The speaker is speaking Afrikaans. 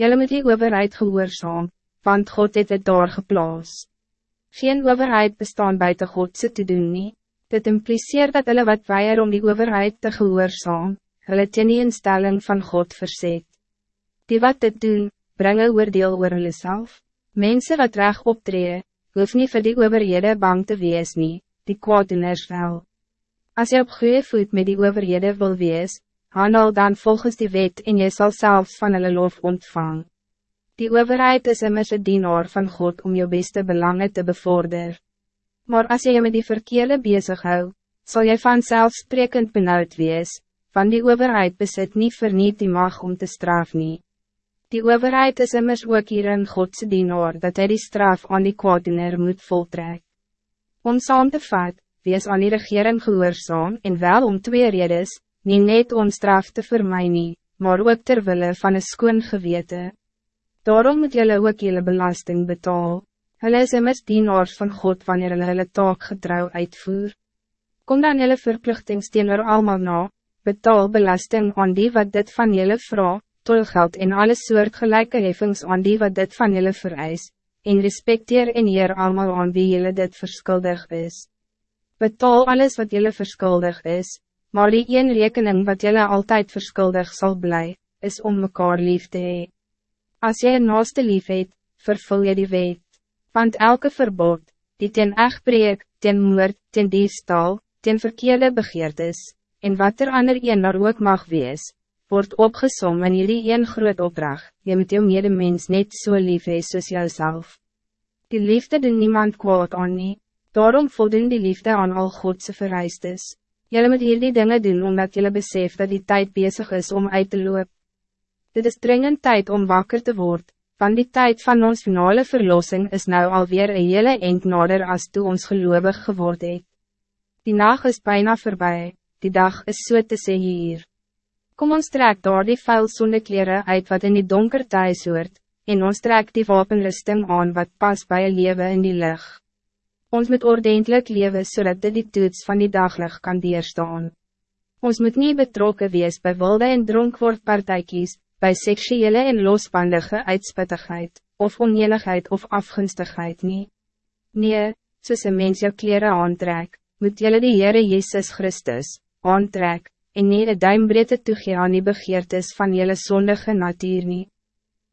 Jelle moet die overheid gehoorzaam, want God het het daar geplaas. Geen overheid bestaan buiten Godse te doen nie. Dit impliceert dat hulle wat weier om die overheid te gehoorzaam, hulle teen die instelling van God verzet. Die wat dit doen, brengen oordeel oor hulle self. Mensen wat reg optree, hoef nie vir die overhede bang te wees nie, die kwaaddoeners wel. Als je op goede voet met die overhede wil wees, handel dan volgens die wet en je zal zelfs van hulle lof ontvang. Die overheid is immers een dienaar van God om je beste belangen te bevorderen. Maar als je je met die verkeerde bezig hou, zal je vanzelf sprekend benauwd wees, van die overheid besit niet verniet die mag om te straf nie. Die overheid is immers ook hier in Godse dienaar dat hij die straf aan die kwaadiner moet voltrek. Om saam te vat, wees aan die regering gehoorzaam en wel om twee redes, niet net om straf te vermijden, maar ook terwille van een skoon gewete. Daarom moet jullie ook jullie belasting betalen. Hulle is immers dienaars van God wanneer hulle hulle taak getrouw uitvoer. Kom dan jullie verplichtings teenoor allemaal na, betaal belasting aan die wat dit van jullie vraag, tolgeld en alle soort gelijke heffings aan die wat dit van jullie vereis, en respecteer en eer allemaal aan wie jullie dit verskuldig is. Betaal alles wat jullie verskuldig is, maar die een rekening wat jullie altijd verskuldig zal blij, is om mekaar lief te hee. Als jy een naaste lief het, vervul je die wet. Want elke verbod, die ten echtbreek, ten moord, ten diefstal, ten verkeerde begeertes, en wat er ander een daar ook mag wees, wordt opgesom in jullie een groot opdracht, je moet jou medemens net zo so lief hee soos jouself. Die liefde doen niemand kwaad aan nie, daarom voldoen die liefde aan al Godse vereistes. Jullie moet hierdie dingen doen omdat jullie besef dat die tijd bezig is om uit te loop. Dit is dringend tijd om wakker te worden, want die tijd van ons finale verlossing is nou alweer een hele eind nader als toe ons geloofig geworden het. Die nacht is bijna voorbij, die dag is so te sê hier. Kom ons trek daar die vuil sonde kleren uit wat in die donker thuis hoort, en ons trek die wapenrusting aan wat pas bij een leven in die lucht. Ons moet ordentelijk leven zodat dit die toets van die daglig kan dierstaan. Ons moet niet betrokken wees bij wilde en dronkwoordpartijkies, bij seksuele en losbandige uitspittigheid, of onenigheid of afgunstigheid niet. Nee, soos een mens jou kleren aantrek, moet jylle die Heere Jezus Christus, aantrek, en nie een duimbreedte toegee aan die begeertes van jylle zondige natuur nie.